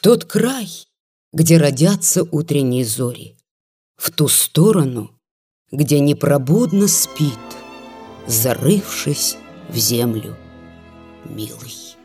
тот край, где родятся утренние зори, В ту сторону, где непробудно спит, Зарывшись в землю, милый.